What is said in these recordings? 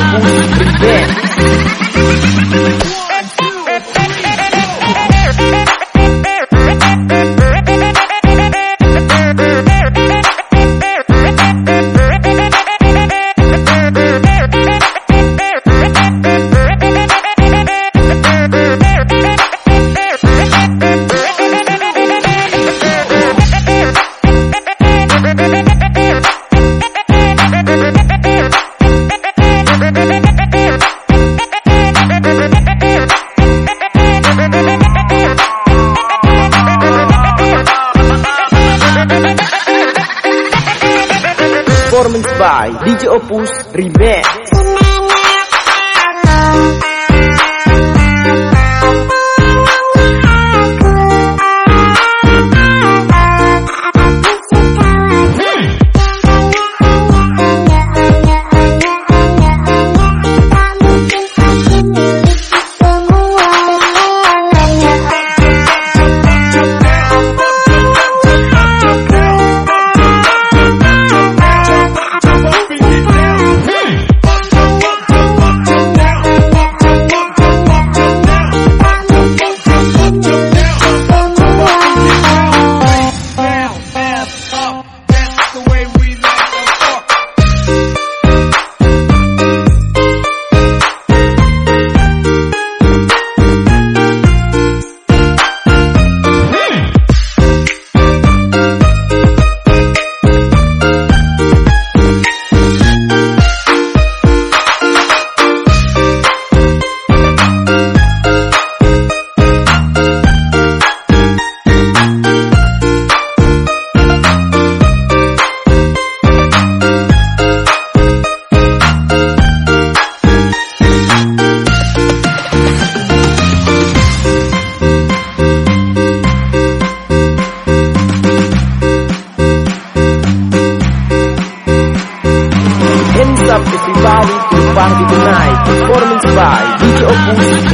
Opus Remix by DJ Opus Remix Thank you.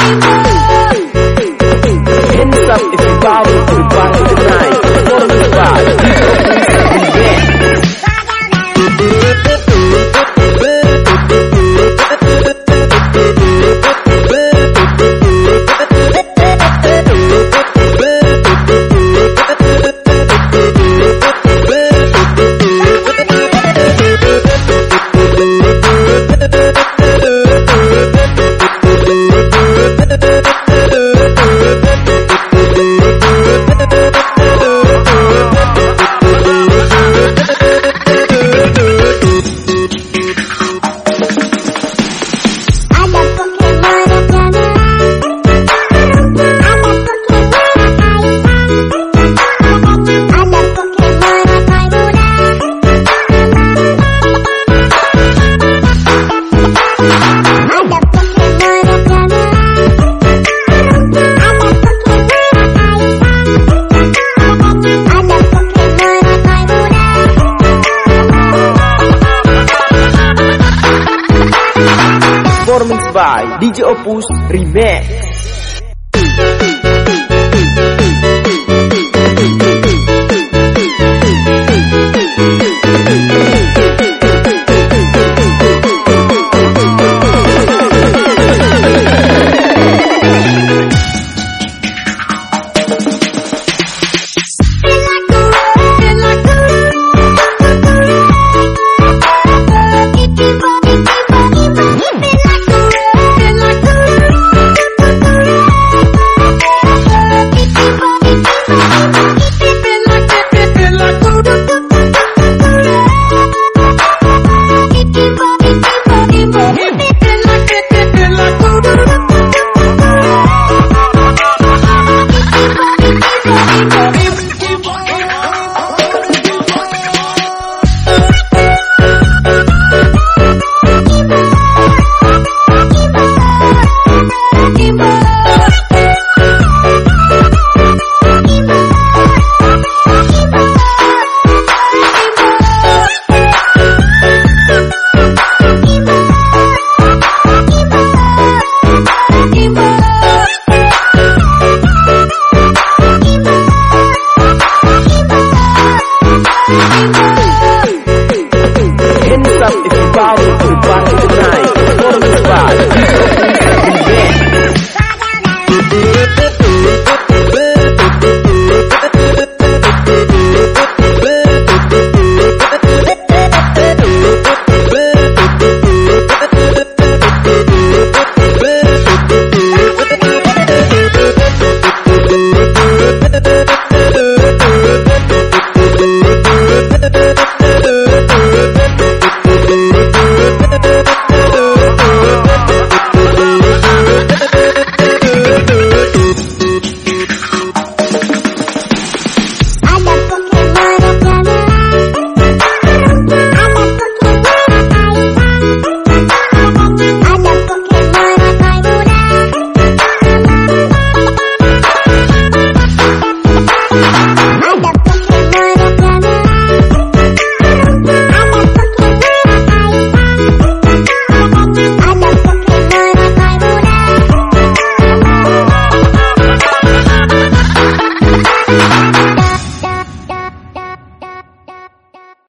Thank you. By DJ Opus Remix